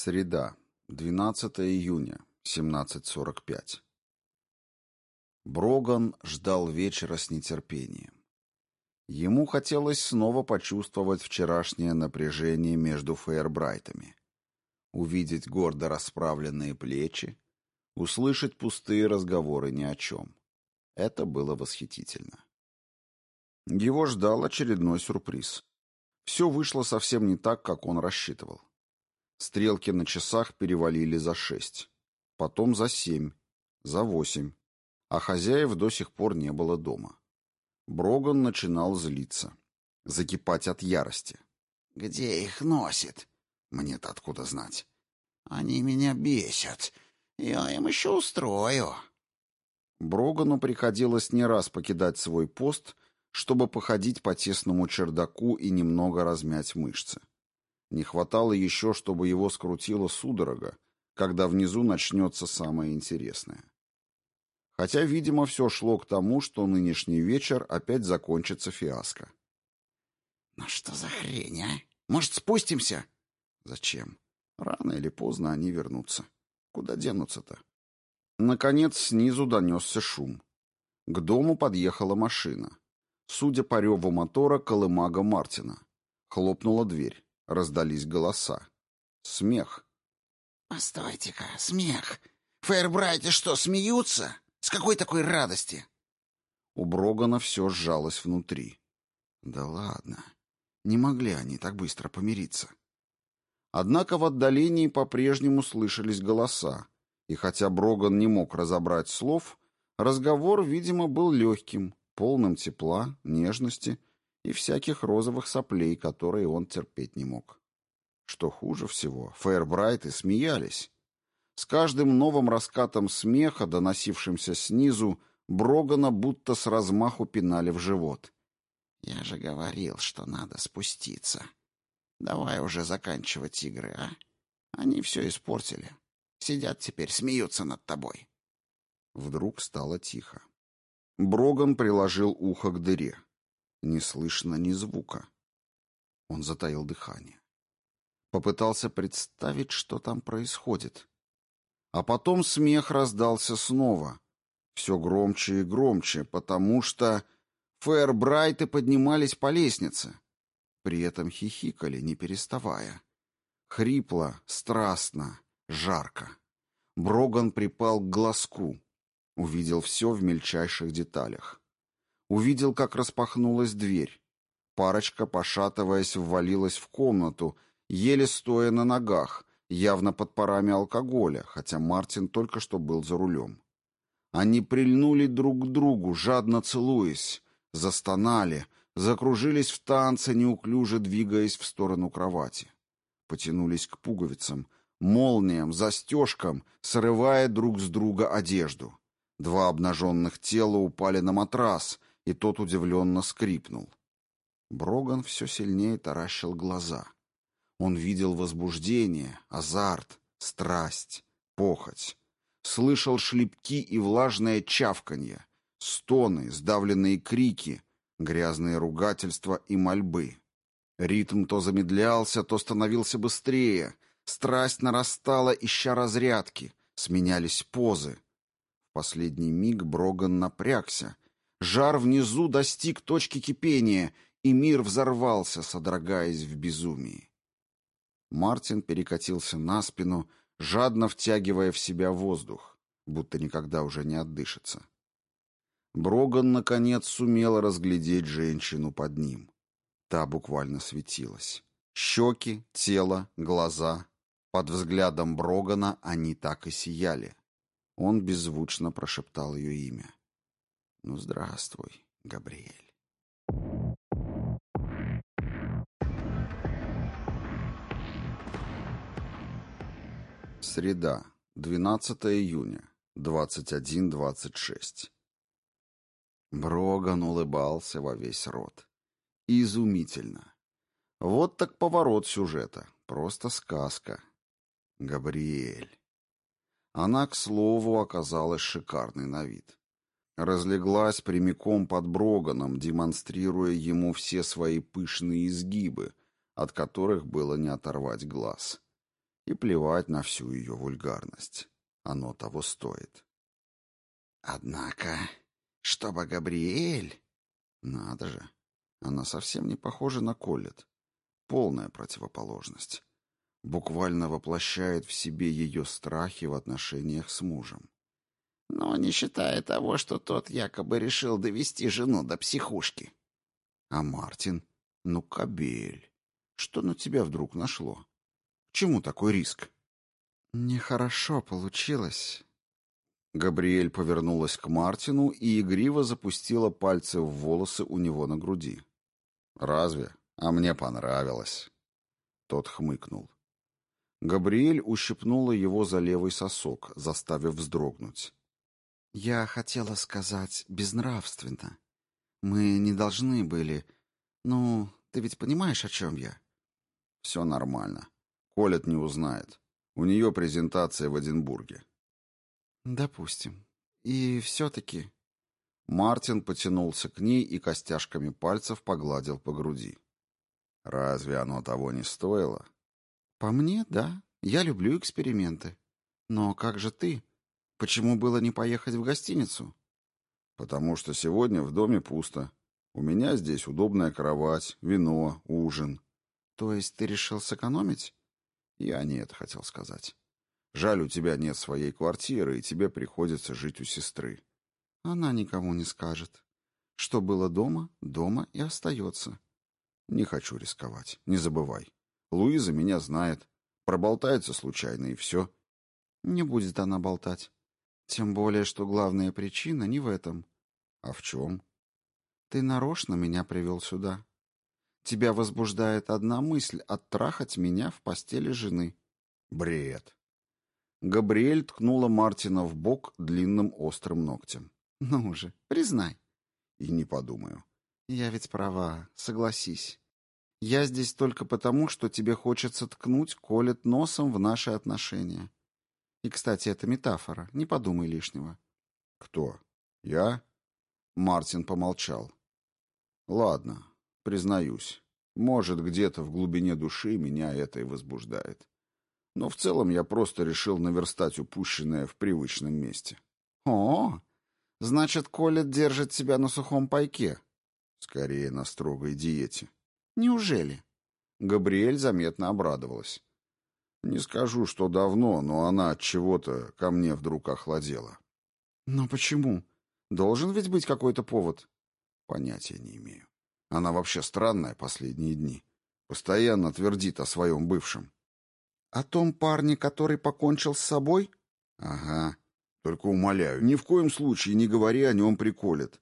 Среда, 12 июня, 17.45. Броган ждал вечера с нетерпением. Ему хотелось снова почувствовать вчерашнее напряжение между Фейербрайтами. Увидеть гордо расправленные плечи, услышать пустые разговоры ни о чем. Это было восхитительно. Его ждал очередной сюрприз. Все вышло совсем не так, как он рассчитывал. Стрелки на часах перевалили за шесть, потом за семь, за восемь, а хозяев до сих пор не было дома. Броган начинал злиться, закипать от ярости. «Где их носит? Мне-то откуда знать? Они меня бесят. Я им еще устрою». Брогану приходилось не раз покидать свой пост, чтобы походить по тесному чердаку и немного размять мышцы. Не хватало еще, чтобы его скрутило судорога, когда внизу начнется самое интересное. Хотя, видимо, все шло к тому, что нынешний вечер опять закончится фиаско. «Ну что за хрень, а? Может, спустимся?» «Зачем? Рано или поздно они вернутся. Куда денутся-то?» Наконец снизу донесся шум. К дому подъехала машина. Судя по реву мотора, колымага Мартина. Хлопнула дверь. Раздались голоса. Смех. «Постойте-ка, смех! Фейербрайте что, смеются? С какой такой радости?» У Брогана все сжалось внутри. «Да ладно, не могли они так быстро помириться». Однако в отдалении по-прежнему слышались голоса, и хотя Броган не мог разобрать слов, разговор, видимо, был легким, полным тепла, нежности и всяких розовых соплей, которые он терпеть не мог. Что хуже всего, Фейербрайты смеялись. С каждым новым раскатом смеха, доносившимся снизу, Брогана будто с размаху пинали в живот. «Я же говорил, что надо спуститься. Давай уже заканчивать игры, а? Они все испортили. Сидят теперь, смеются над тобой». Вдруг стало тихо. Броган приложил ухо к дыре. Не слышно ни звука. Он затаил дыхание. Попытался представить, что там происходит. А потом смех раздался снова. Все громче и громче, потому что Фэрбрайты поднимались по лестнице. При этом хихикали, не переставая. Хрипло, страстно, жарко. Броган припал к глазку. Увидел все в мельчайших деталях. Увидел, как распахнулась дверь. Парочка, пошатываясь, ввалилась в комнату, еле стоя на ногах, явно под парами алкоголя, хотя Мартин только что был за рулем. Они прильнули друг к другу, жадно целуясь, застонали, закружились в танце, неуклюже двигаясь в сторону кровати. Потянулись к пуговицам, молниям, застежкам, срывая друг с друга одежду. Два обнаженных тела упали на матрас, и тот удивленно скрипнул. Броган все сильнее таращил глаза. Он видел возбуждение, азарт, страсть, похоть. Слышал шлепки и влажное чавканье, стоны, сдавленные крики, грязные ругательства и мольбы. Ритм то замедлялся, то становился быстрее. Страсть нарастала, ища разрядки. Сменялись позы. В последний миг Броган напрягся — Жар внизу достиг точки кипения, и мир взорвался, содрогаясь в безумии. Мартин перекатился на спину, жадно втягивая в себя воздух, будто никогда уже не отдышится. Броган, наконец, сумел разглядеть женщину под ним. Та буквально светилась. Щеки, тело, глаза. Под взглядом Брогана они так и сияли. Он беззвучно прошептал ее имя. Ну, здравствуй, Габриэль. Среда, 12 июня, 21.26. Броган улыбался во весь рот. Изумительно. Вот так поворот сюжета. Просто сказка. Габриэль. Она, к слову, оказалась шикарной на вид разлеглась прямиком под Броганом, демонстрируя ему все свои пышные изгибы, от которых было не оторвать глаз. И плевать на всю ее вульгарность. Оно того стоит. Однако, чтобы Габриэль... Надо же. Она совсем не похожа на Коллет. Полная противоположность. Буквально воплощает в себе ее страхи в отношениях с мужем. Но не считая того, что тот якобы решил довести жену до психушки. А Мартин? Ну, кобель. Что на тебя вдруг нашло? К чему такой риск? Нехорошо получилось. Габриэль повернулась к Мартину и игриво запустила пальцы в волосы у него на груди. «Разве? А мне понравилось». Тот хмыкнул. Габриэль ущипнула его за левый сосок, заставив вздрогнуть. «Я хотела сказать безнравственно. Мы не должны были... Ну, ты ведь понимаешь, о чем я?» «Все нормально. Колет не узнает. У нее презентация в Эдинбурге». «Допустим. И все-таки...» Мартин потянулся к ней и костяшками пальцев погладил по груди. «Разве оно того не стоило?» «По мне, да. Я люблю эксперименты. Но как же ты? Почему было не поехать в гостиницу?» «Потому что сегодня в доме пусто. У меня здесь удобная кровать, вино, ужин». «То есть ты решил сэкономить?» «Я не это хотел сказать. Жаль, у тебя нет своей квартиры, и тебе приходится жить у сестры». «Она никому не скажет. Что было дома, дома и остается». «Не хочу рисковать. Не забывай. Луиза меня знает. Проболтается случайно, и все». «Не будет она болтать. Тем более, что главная причина не в этом». «А в чем?» «Ты нарочно меня привел сюда. Тебя возбуждает одна мысль — оттрахать меня в постели жены». «Бред». Габриэль ткнула Мартина в бок длинным острым ногтем. «Ну же, признай». «И не подумаю». «Я ведь права, согласись. Я здесь только потому, что тебе хочется ткнуть, колет носом в наши отношения. И, кстати, это метафора, не подумай лишнего». «Кто? Я?» Мартин помолчал. «Ладно, признаюсь. Может, где-то в глубине души меня это и возбуждает. Но в целом я просто решил наверстать упущенное в привычном месте». «О, значит, Колет держит себя на сухом пайке?» «Скорее, на строгой диете». «Неужели?» Габриэль заметно обрадовалась. Не скажу, что давно, но она от чего-то ко мне вдруг охладела. Но почему? Должен ведь быть какой-то повод. Понятия не имею. Она вообще странная последние дни. Постоянно твердит о своем бывшем. О том парне, который покончил с собой? Ага. Только умоляю, ни в коем случае не говори о нем приколет.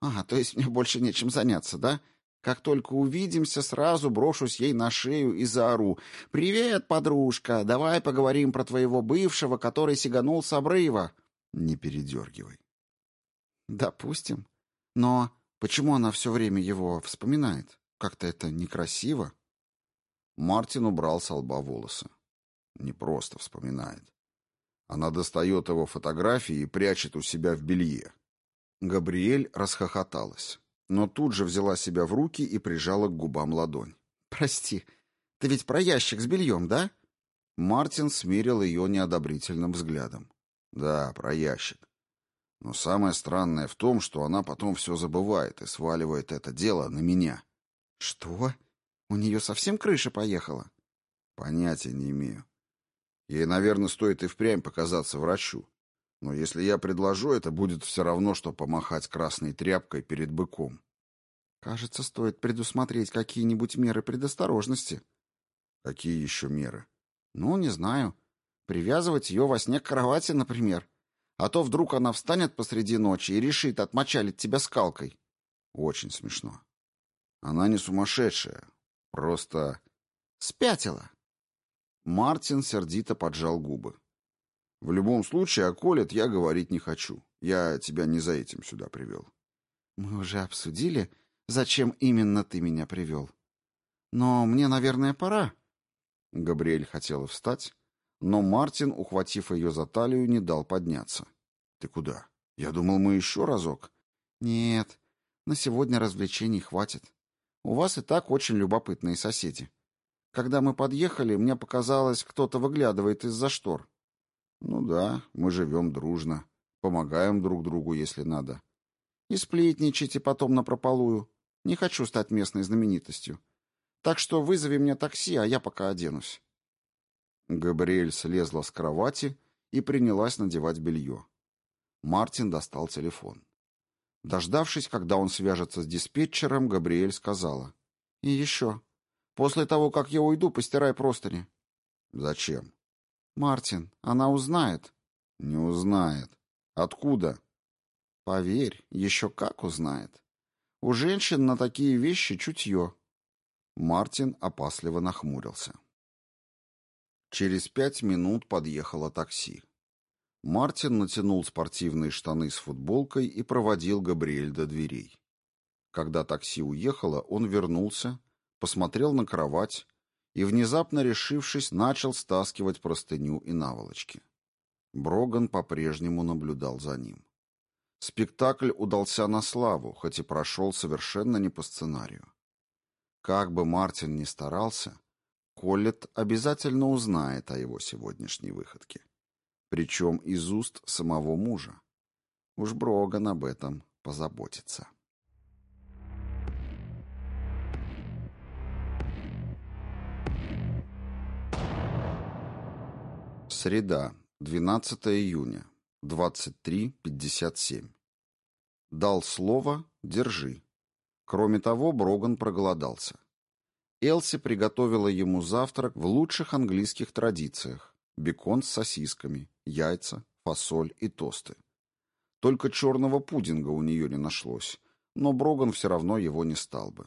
Ага, то есть мне больше нечем заняться, да? Как только увидимся, сразу брошусь ей на шею и заору. «Привет, подружка! Давай поговорим про твоего бывшего, который сиганул с обрыва!» Не передергивай. Допустим. Но почему она все время его вспоминает? Как-то это некрасиво. Мартин убрал с лба волосы. Не просто вспоминает. Она достает его фотографии и прячет у себя в белье. Габриэль расхохоталась, но тут же взяла себя в руки и прижала к губам ладонь. «Прости, ты ведь про ящик с бельем, да?» Мартин смирил ее неодобрительным взглядом. «Да, про ящик. Но самое странное в том, что она потом все забывает и сваливает это дело на меня». «Что? У нее совсем крыша поехала?» «Понятия не имею. Ей, наверное, стоит и впрямь показаться врачу. Но если я предложу, это будет все равно, что помахать красной тряпкой перед быком. Кажется, стоит предусмотреть какие-нибудь меры предосторожности. Какие еще меры? Ну, не знаю. Привязывать ее во сне к кровати, например. А то вдруг она встанет посреди ночи и решит отмочалить тебя скалкой. Очень смешно. Она не сумасшедшая. Просто... Спятила. Мартин сердито поджал губы. В любом случае, о Колет я говорить не хочу. Я тебя не за этим сюда привел. Мы уже обсудили, зачем именно ты меня привел. Но мне, наверное, пора. Габриэль хотела встать, но Мартин, ухватив ее за талию, не дал подняться. Ты куда? Я думал, мы еще разок. Нет, на сегодня развлечений хватит. У вас и так очень любопытные соседи. Когда мы подъехали, мне показалось, кто-то выглядывает из-за штор. Ну да, мы живем дружно. Помогаем друг другу, если надо. И сплетничайте потом напропалую. Не хочу стать местной знаменитостью. Так что вызови мне такси, а я пока оденусь. Габриэль слезла с кровати и принялась надевать белье. Мартин достал телефон. Дождавшись, когда он свяжется с диспетчером, Габриэль сказала. «И еще. После того, как я уйду, постирай простыни». «Зачем?» «Мартин, она узнает». «Не узнает. Откуда?» «Поверь, еще как узнает. У женщин на такие вещи чутье». Мартин опасливо нахмурился. Через пять минут подъехало такси. Мартин натянул спортивные штаны с футболкой и проводил Габриэль до дверей. Когда такси уехало, он вернулся, посмотрел на кровать и, внезапно решившись, начал стаскивать простыню и наволочки. Броган по-прежнему наблюдал за ним. Спектакль удался на славу, хоть и прошел совершенно не по сценарию. Как бы Мартин ни старался, Коллет обязательно узнает о его сегодняшней выходке причем из уст самого мужа. Уж Броган об этом позаботится. Среда, 12 июня, 23.57. Дал слово «держи». Кроме того, Броган проголодался. Элси приготовила ему завтрак в лучших английских традициях, бекон с сосисками, яйца, фасоль и тосты. Только черного пудинга у нее не нашлось, но Броган все равно его не стал бы.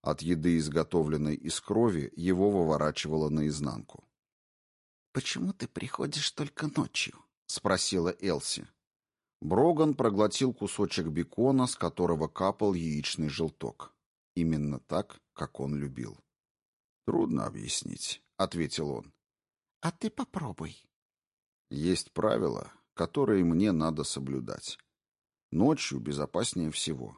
От еды, изготовленной из крови, его выворачивало наизнанку. «Почему ты приходишь только ночью?» — спросила Элси. Броган проглотил кусочек бекона, с которого капал яичный желток. Именно так, как он любил. «Трудно объяснить», — ответил он. А ты попробуй. Есть правила, которые мне надо соблюдать. Ночью безопаснее всего.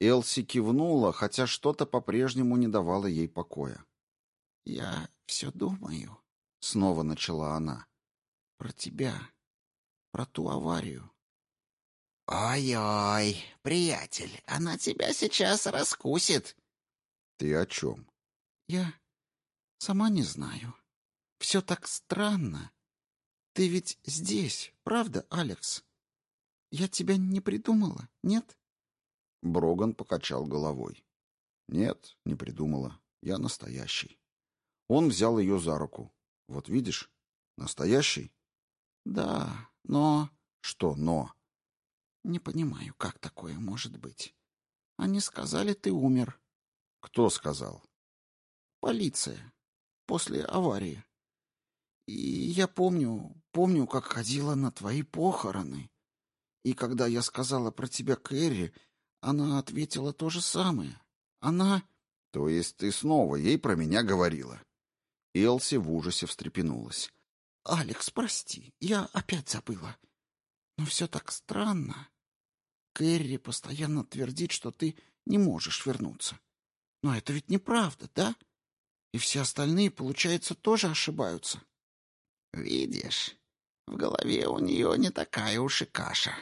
Элси кивнула, хотя что-то по-прежнему не давало ей покоя. «Я все думаю», — снова начала она, — «про тебя, про ту аварию». «Ой-ой, приятель, она тебя сейчас раскусит». «Ты о чем?» «Я сама не знаю. Все так странно. Ты ведь здесь, правда, Алекс? Я тебя не придумала, нет? Броган покачал головой. Нет, не придумала. Я настоящий. Он взял ее за руку. Вот видишь, настоящий? Да, но... Что но? Не понимаю, как такое может быть. Они сказали, ты умер. Кто сказал? Полиция. После аварии. И я помню, помню, как ходила на твои похороны. И когда я сказала про тебя Кэрри, она ответила то же самое. Она... То есть ты снова ей про меня говорила? Элси в ужасе встрепенулась. Алекс, прости, я опять забыла. Но все так странно. Кэрри постоянно твердит, что ты не можешь вернуться. Но это ведь неправда, да? И все остальные, получается, тоже ошибаются. Видишь, в голове у нее не такая уж и каша.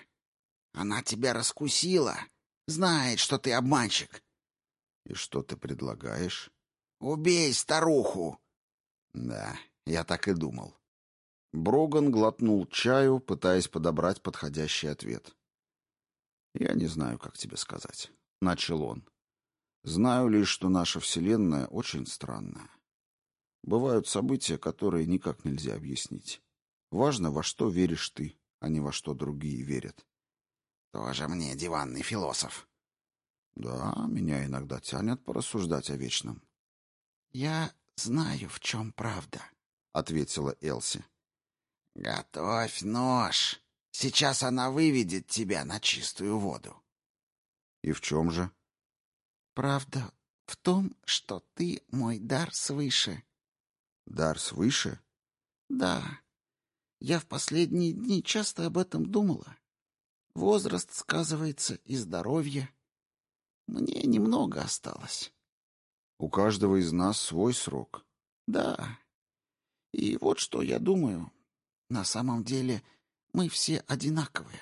Она тебя раскусила, знает, что ты обманщик. И что ты предлагаешь? Убей старуху. Да, я так и думал. Броган глотнул чаю, пытаясь подобрать подходящий ответ. Я не знаю, как тебе сказать, начал он. Знаю лишь, что наша вселенная очень странная. Бывают события, которые никак нельзя объяснить. Важно, во что веришь ты, а не во что другие верят. Тоже мне диванный философ. Да, меня иногда тянет порассуждать о вечном. Я знаю, в чем правда, ответила Элси. Готовь нож. Сейчас она выведет тебя на чистую воду. И в чем же? Правда в том, что ты мой дар свыше. Дар свыше? Да. Я в последние дни часто об этом думала. Возраст сказывается и здоровье. Мне немного осталось. У каждого из нас свой срок. Да. И вот что я думаю. На самом деле мы все одинаковые.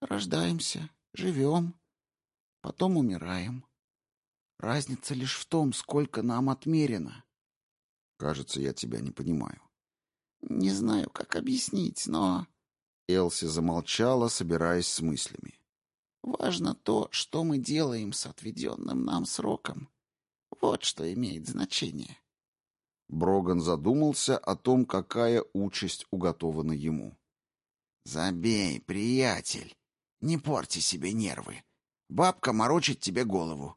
Рождаемся, живем, потом умираем. Разница лишь в том, сколько нам отмерено. Кажется, я тебя не понимаю. Не знаю, как объяснить, но... Элси замолчала, собираясь с мыслями. Важно то, что мы делаем с отведенным нам сроком. Вот что имеет значение. Броган задумался о том, какая участь уготована ему. «Забей, приятель, не порти себе нервы. Бабка морочит тебе голову».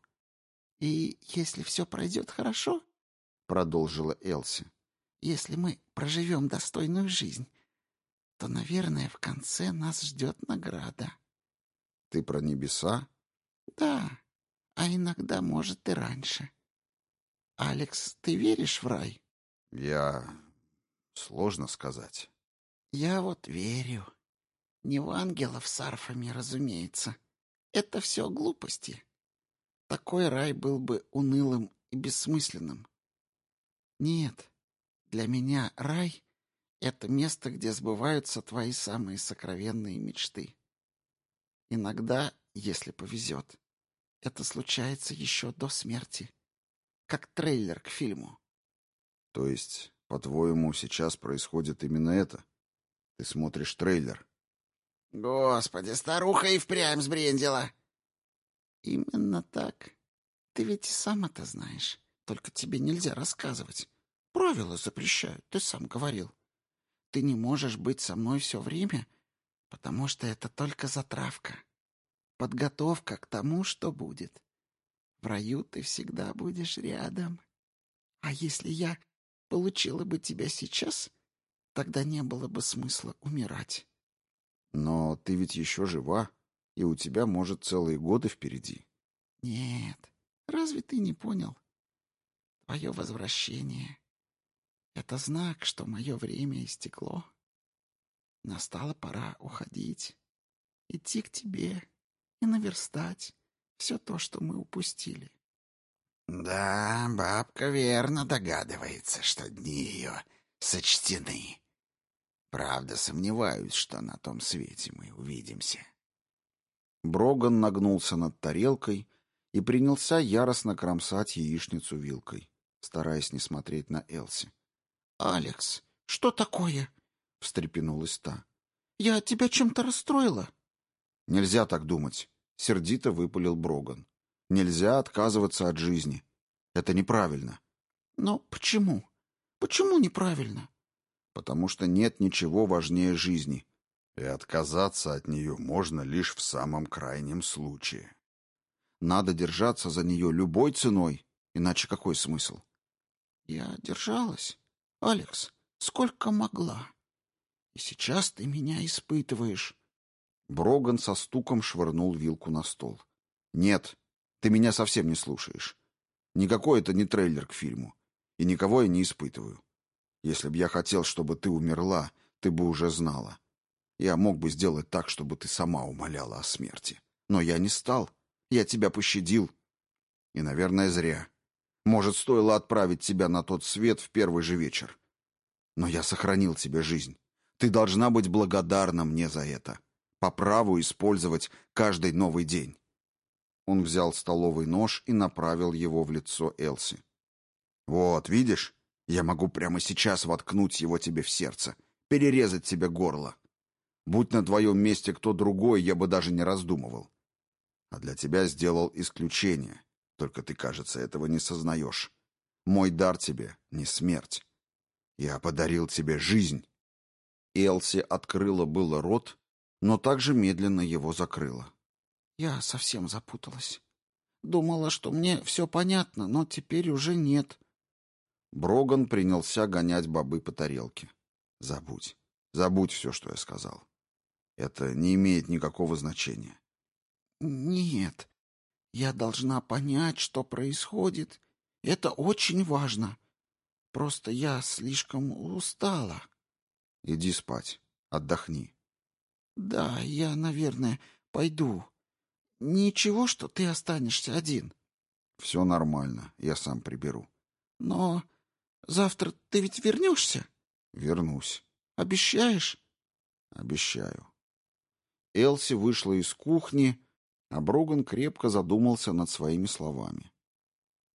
«И если все пройдет хорошо, — продолжила Элси, — если мы проживем достойную жизнь, то, наверное, в конце нас ждет награда». «Ты про небеса?» «Да, а иногда, может, и раньше». «Алекс, ты веришь в рай?» «Я... сложно сказать». «Я вот верю. Не в ангелов с арфами, разумеется. Это все глупости. Такой рай был бы унылым и бессмысленным. Нет, для меня рай — это место, где сбываются твои самые сокровенные мечты. Иногда, если повезет, это случается еще до смерти, как трейлер к фильму. То есть, по-твоему, сейчас происходит именно это? Ты смотришь трейлер? Господи, старуха и впрямь сбрендила. Именно так. Ты ведь сам это знаешь. Только тебе нельзя рассказывать. Правила запрещают, ты сам говорил. Ты не можешь быть со мной все время, потому что это только затравка. Подготовка к тому, что будет. В раю ты всегда будешь рядом. А если я получила бы тебя сейчас, тогда не было бы смысла умирать. Но ты ведь еще жива, и у тебя, может, целые годы впереди. Нет, разве ты не понял? Твое возвращение — это знак, что мое время истекло. Настала пора уходить, идти к тебе и наверстать все то, что мы упустили. Да, бабка верно догадывается, что дни ее сочтены. Правда, сомневаюсь, что на том свете мы увидимся. Броган нагнулся над тарелкой и принялся яростно кромсать яичницу вилкой, стараясь не смотреть на Элси. «Алекс, что такое?» — встрепенулась та. «Я тебя чем-то расстроила?» «Нельзя так думать», — сердито выпалил Броган. «Нельзя отказываться от жизни. Это неправильно». «Но почему? Почему неправильно?» «Потому что нет ничего важнее жизни, и отказаться от нее можно лишь в самом крайнем случае. Надо держаться за нее любой ценой, иначе какой смысл? Я держалась, Алекс, сколько могла. И сейчас ты меня испытываешь. Броган со стуком швырнул вилку на стол. Нет, ты меня совсем не слушаешь. Никакой это не трейлер к фильму. И никого я не испытываю. Если б я хотел, чтобы ты умерла, ты бы уже знала. Я мог бы сделать так, чтобы ты сама умоляла о смерти. Но я не стал. Я тебя пощадил. И, наверное, зря. Может, стоило отправить тебя на тот свет в первый же вечер. Но я сохранил тебе жизнь. Ты должна быть благодарна мне за это. По праву использовать каждый новый день. Он взял столовый нож и направил его в лицо Элси. «Вот, видишь? Я могу прямо сейчас воткнуть его тебе в сердце, перерезать тебе горло. Будь на твоем месте кто другой, я бы даже не раздумывал. А для тебя сделал исключение. Только ты, кажется, этого не сознаешь. Мой дар тебе не смерть. Я подарил тебе жизнь. Элси открыла было рот, но также медленно его закрыла. Я совсем запуталась. Думала, что мне все понятно, но теперь уже нет. Броган принялся гонять бобы по тарелке. Забудь. Забудь все, что я сказал. Это не имеет никакого значения. Нет, я должна понять, что происходит. Это очень важно. Просто я слишком устала. Иди спать. Отдохни. Да, я, наверное, пойду. Ничего, что ты останешься один. Все нормально, я сам приберу. Но завтра ты ведь вернешься? Вернусь. Обещаешь? Обещаю. Элси вышла из кухни, а Броган крепко задумался над своими словами.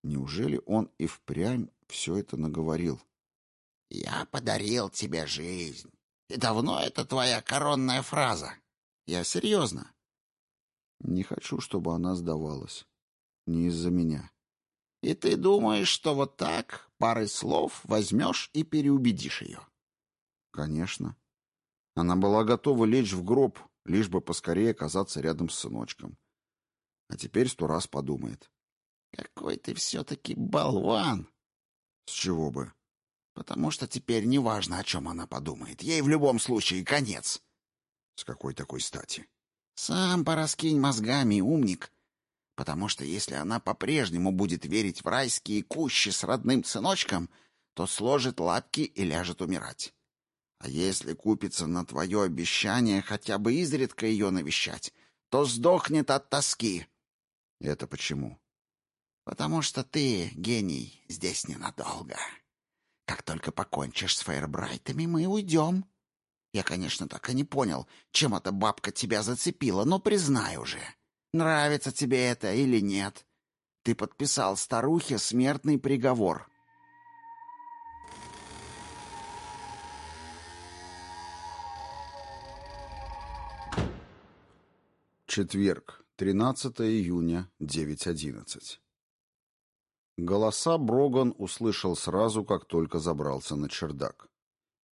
Неужели он и впрямь все это наговорил? «Я подарил тебе жизнь. И давно это твоя коронная фраза? Я серьезно». Не хочу, чтобы она сдавалась. Не из-за меня. И ты думаешь, что вот так, парой слов, возьмешь и переубедишь ее? Конечно. Она была готова лечь в гроб, лишь бы поскорее оказаться рядом с сыночком. А теперь сто раз подумает. Какой ты все-таки болван! С чего бы? Потому что теперь не важно, о чем она подумает. Ей в любом случае конец. С какой такой стати? Сам пораскинь мозгами, умник. Потому что если она по-прежнему будет верить в райские кущи с родным сыночком, то сложит лапки и ляжет умирать. А если купится на твое обещание хотя бы изредка ее навещать, то сдохнет от тоски. Это почему? Потому что ты, гений, здесь ненадолго. Как только покончишь с фейербрайтами, мы уйдем. Я, конечно, так и не понял, чем эта бабка тебя зацепила, но признай уже, нравится тебе это или нет. Ты подписал старухе смертный приговор. Четверг, 13 июня, 9.11. Голоса Броган услышал сразу, как только забрался на чердак.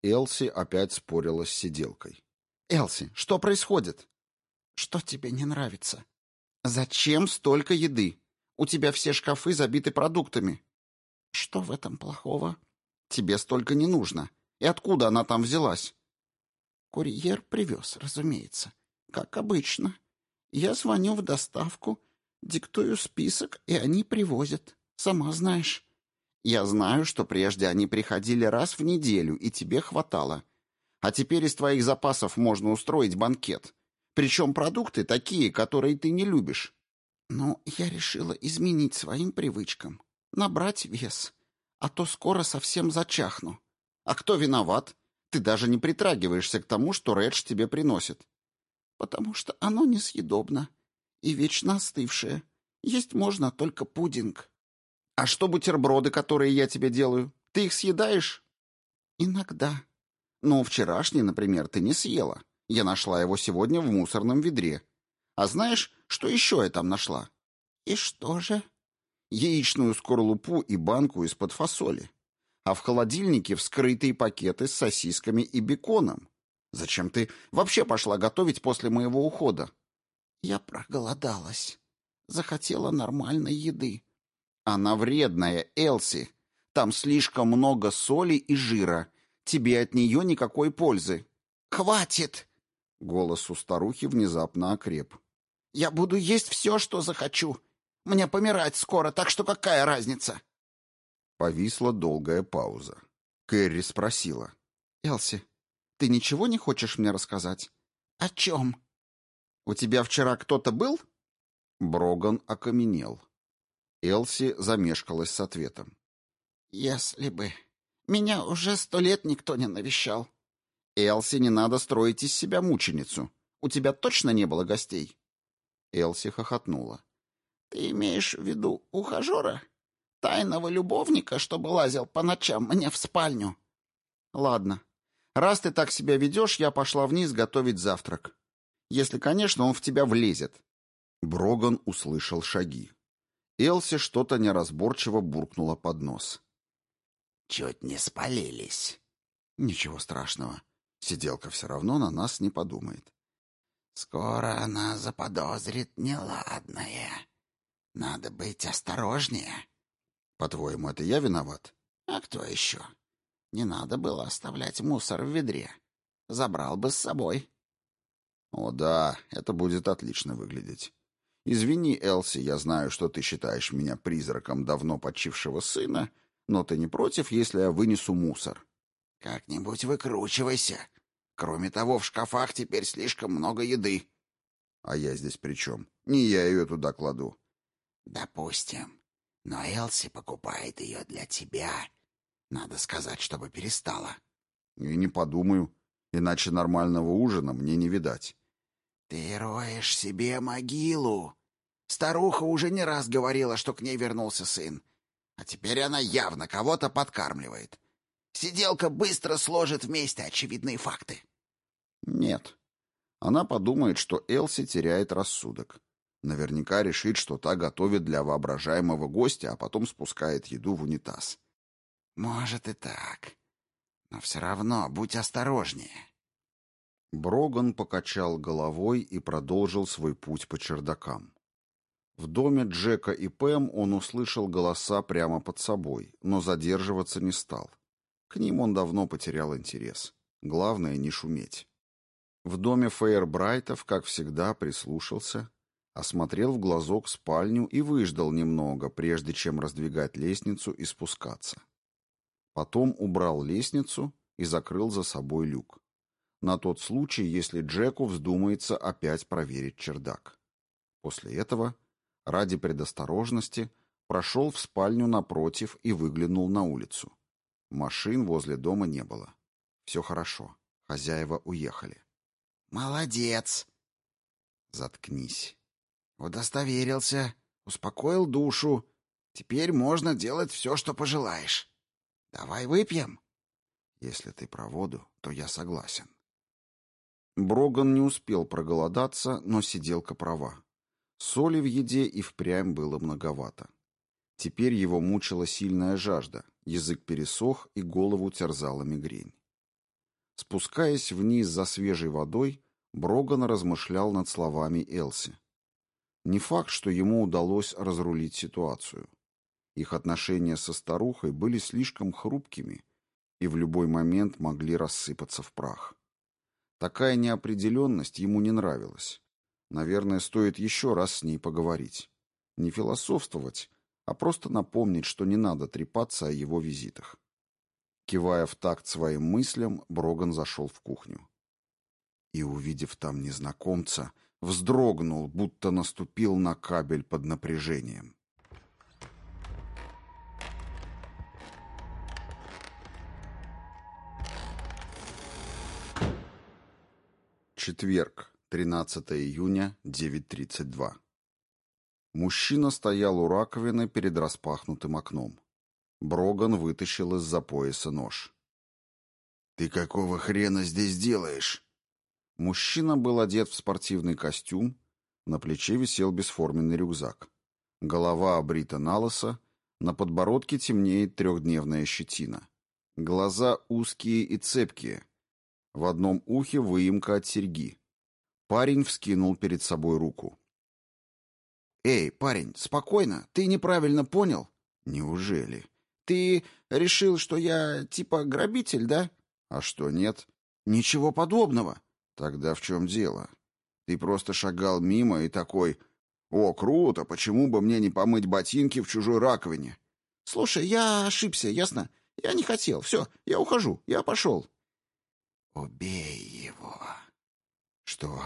Элси опять спорила с сиделкой. «Элси, что происходит?» «Что тебе не нравится?» «Зачем столько еды? У тебя все шкафы забиты продуктами». «Что в этом плохого?» «Тебе столько не нужно. И откуда она там взялась?» «Курьер привез, разумеется. Как обычно. Я звоню в доставку, диктую список, и они привозят. Сама знаешь. Я знаю, что прежде они приходили раз в неделю, и тебе хватало. А теперь из твоих запасов можно устроить банкет. Причем продукты такие, которые ты не любишь. Ну, я решила изменить своим привычкам. Набрать вес. А то скоро совсем зачахну. А кто виноват? Ты даже не притрагиваешься к тому, что Редж тебе приносит. Потому что оно несъедобно и вечно остывшее. Есть можно только пудинг. А что бутерброды, которые я тебе делаю? Ты их съедаешь? Иногда. Ну, вчерашний, например, ты не съела. Я нашла его сегодня в мусорном ведре. А знаешь, что еще я там нашла? И что же? Яичную скорлупу и банку из-под фасоли. А в холодильнике вскрытые пакеты с сосисками и беконом. Зачем ты вообще пошла готовить после моего ухода? Я проголодалась. Захотела нормальной еды. Она вредная, Элси. Там слишком много соли и жира. Тебе от нее никакой пользы. Хватит! Голос у старухи внезапно окреп. Я буду есть все, что захочу. Мне помирать скоро, так что какая разница? Повисла долгая пауза. Кэрри спросила. «Элси, ты ничего не хочешь мне рассказать?» «О чем?» «У тебя вчера кто-то был?» Броган окаменел. Элси замешкалась с ответом. «Если бы. Меня уже сто лет никто не навещал». «Элси, не надо строить из себя мученицу. У тебя точно не было гостей?» Элси хохотнула. «Ты имеешь в виду ухажера? Тайного любовника, чтобы лазил по ночам мне в спальню?» «Ладно. Раз ты так себя ведешь, я пошла вниз готовить завтрак. Если, конечно, он в тебя влезет». Броган услышал шаги. Элси что-то неразборчиво буркнула под нос. «Чуть не спалились». «Ничего страшного. Сиделка все равно на нас не подумает». «Скоро она заподозрит неладное. Надо быть осторожнее». «По-твоему, это я виноват?» «А кто еще? Не надо было оставлять мусор в ведре. Забрал бы с собой». «О да, это будет отлично выглядеть». Извини, Элси, я знаю, что ты считаешь меня призраком давно почившего сына, но ты не против, если я вынесу мусор? Как-нибудь выкручивайся. Кроме того, в шкафах теперь слишком много еды. А я здесь при чем? Не я ее туда кладу. Допустим. Но Элси покупает ее для тебя. Надо сказать, чтобы перестала. И не подумаю, иначе нормального ужина мне не видать. Ты роешь себе могилу. Старуха уже не раз говорила, что к ней вернулся сын. А теперь она явно кого-то подкармливает. Сиделка быстро сложит вместе очевидные факты. Нет. Она подумает, что Элси теряет рассудок. Наверняка решит, что та готовит для воображаемого гостя, а потом спускает еду в унитаз. Может и так. Но все равно будь осторожнее. Броган покачал головой и продолжил свой путь по чердакам. В доме Джека и Пэм он услышал голоса прямо под собой, но задерживаться не стал. К ним он давно потерял интерес. Главное — не шуметь. В доме Фейербрайтов, как всегда, прислушался, осмотрел в глазок спальню и выждал немного, прежде чем раздвигать лестницу и спускаться. Потом убрал лестницу и закрыл за собой люк на тот случай, если Джеку вздумается опять проверить чердак. После этого, ради предосторожности, прошел в спальню напротив и выглянул на улицу. Машин возле дома не было. Все хорошо. Хозяева уехали. «Молодец!» «Заткнись!» «Удостоверился, успокоил душу. Теперь можно делать все, что пожелаешь. Давай выпьем?» «Если ты про воду, то я согласен». Броган не успел проголодаться, но сиделка права. Соли в еде и впрямь было многовато. Теперь его мучила сильная жажда, язык пересох и голову терзала мигрень. Спускаясь вниз за свежей водой, Броган размышлял над словами Элси. Не факт, что ему удалось разрулить ситуацию. Их отношения со старухой были слишком хрупкими и в любой момент могли рассыпаться в прах. Такая неопределенность ему не нравилась. Наверное, стоит еще раз с ней поговорить. Не философствовать, а просто напомнить, что не надо трепаться о его визитах. Кивая в такт своим мыслям, Броган зашел в кухню. И, увидев там незнакомца, вздрогнул, будто наступил на кабель под напряжением. Четверг, 13 июня, 9.32. Мужчина стоял у раковины перед распахнутым окном. Броган вытащил из-за пояса нож. «Ты какого хрена здесь делаешь?» Мужчина был одет в спортивный костюм, на плече висел бесформенный рюкзак. Голова обрита на лысо, на подбородке темнеет трехдневная щетина. Глаза узкие и цепкие — в одном ухе выемка от серьги. Парень вскинул перед собой руку. «Эй, парень, спокойно, ты неправильно понял?» «Неужели?» «Ты решил, что я типа грабитель, да?» «А что, нет?» «Ничего подобного». «Тогда в чем дело? Ты просто шагал мимо и такой... О, круто, почему бы мне не помыть ботинки в чужой раковине?» «Слушай, я ошибся, ясно? Я не хотел. Все, я ухожу, я пошел». Убей его. Что?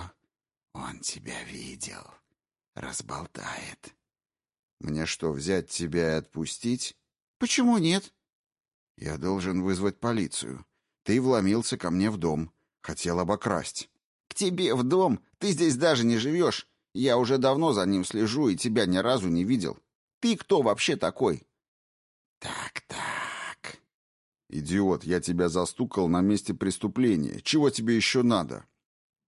Он тебя видел. Разболтает. Мне что, взять тебя и отпустить? Почему нет? Я должен вызвать полицию. Ты вломился ко мне в дом. Хотел обокрасть. К тебе в дом? Ты здесь даже не живешь. Я уже давно за ним слежу и тебя ни разу не видел. Ты кто вообще такой? Так-так. «Идиот, я тебя застукал на месте преступления. Чего тебе еще надо?»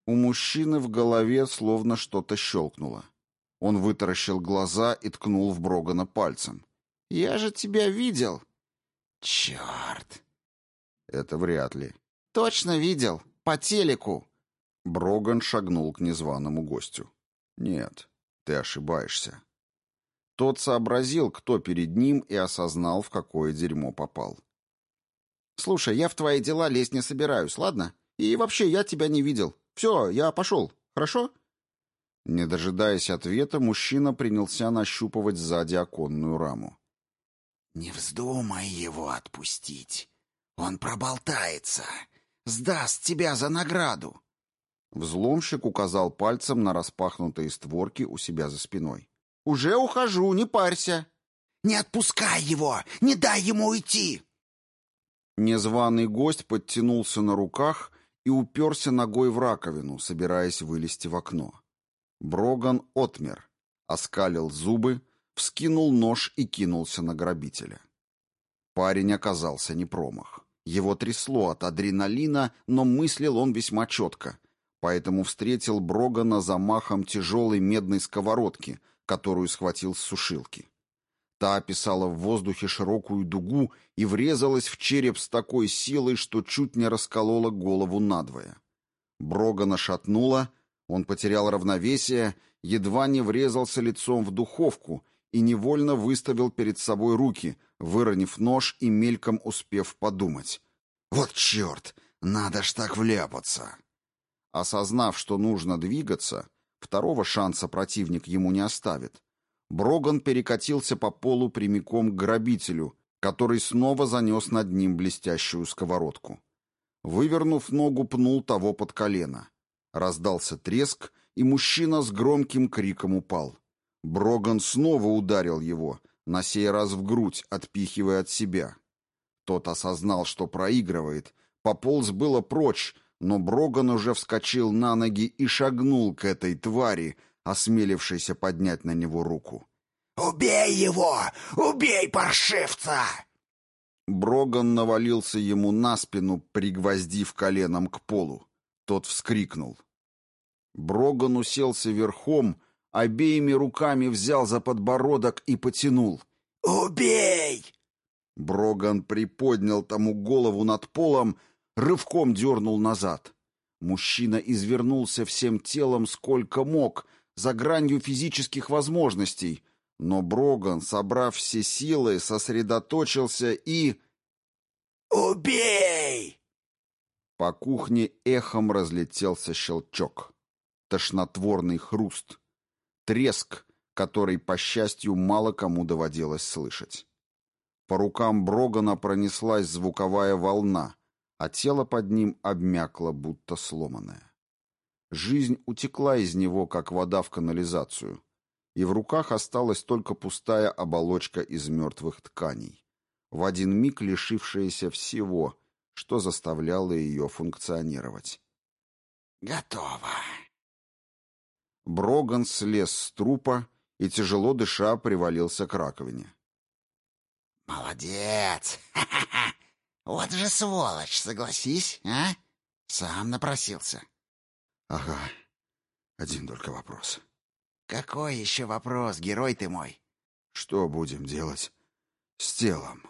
У мужчины в голове словно что-то щелкнуло. Он вытаращил глаза и ткнул в Брогана пальцем. «Я же тебя видел!» «Черт!» «Это вряд ли». «Точно видел! По телеку!» Броган шагнул к незваному гостю. «Нет, ты ошибаешься». Тот сообразил, кто перед ним, и осознал, в какое дерьмо попал. Слушай, я в твои дела лезть не собираюсь, ладно? И вообще, я тебя не видел. Все, я пошел. Хорошо?» Не дожидаясь ответа, мужчина принялся нащупывать сзади оконную раму. «Не вздумай его отпустить. Он проболтается. Сдаст тебя за награду». Взломщик указал пальцем на распахнутые створки у себя за спиной. «Уже ухожу, не парься». Не отпускай его! Не дай ему уйти!» Незваный гость подтянулся на руках и уперся ногой в раковину, собираясь вылезти в окно. Броган отмер, оскалил зубы, вскинул нож и кинулся на грабителя. Парень оказался не промах. Его трясло от адреналина, но мыслил он весьма четко, поэтому встретил Брогана замахом тяжелой медной сковородки, которую схватил с сушилки. Та описала в воздухе широкую дугу и врезалась в череп с такой силой, что чуть не расколола голову надвое. Брогана шатнула, он потерял равновесие, едва не врезался лицом в духовку и невольно выставил перед собой руки, выронив нож и мельком успев подумать. «Вот черт! Надо ж так вляпаться!» Осознав, что нужно двигаться, второго шанса противник ему не оставит, Броган перекатился по полу прямиком к грабителю, который снова занес над ним блестящую сковородку. Вывернув ногу, пнул того под колено. Раздался треск, и мужчина с громким криком упал. Броган снова ударил его, на сей раз в грудь, отпихивая от себя. Тот осознал, что проигрывает, пополз было прочь, но Броган уже вскочил на ноги и шагнул к этой твари, осмелившийся поднять на него руку. «Убей его! Убей паршивца!» Броган навалился ему на спину, пригвоздив коленом к полу. Тот вскрикнул. Броган уселся верхом, обеими руками взял за подбородок и потянул. «Убей!» Броган приподнял тому голову над полом, рывком дернул назад. Мужчина извернулся всем телом сколько мог, за гранью физических возможностей, но Броган, собрав все силы, сосредоточился и... «Убей!» По кухне эхом разлетелся щелчок. Тошнотворный хруст. Треск, который, по счастью, мало кому доводилось слышать. По рукам Брогана пронеслась звуковая волна, а тело под ним обмякло, будто сломанное. Жизнь утекла из него, как вода в канализацию, и в руках осталась только пустая оболочка из мертвых тканей, в один миг лишившаяся всего, что заставляло ее функционировать. «Готово!» Броган слез с трупа и, тяжело дыша, привалился к раковине. «Молодец! Ха-ха-ха! Вот же сволочь, согласись, а? Сам напросился. Ага. Один только вопрос. Какой еще вопрос, герой ты мой? Что будем делать с телом?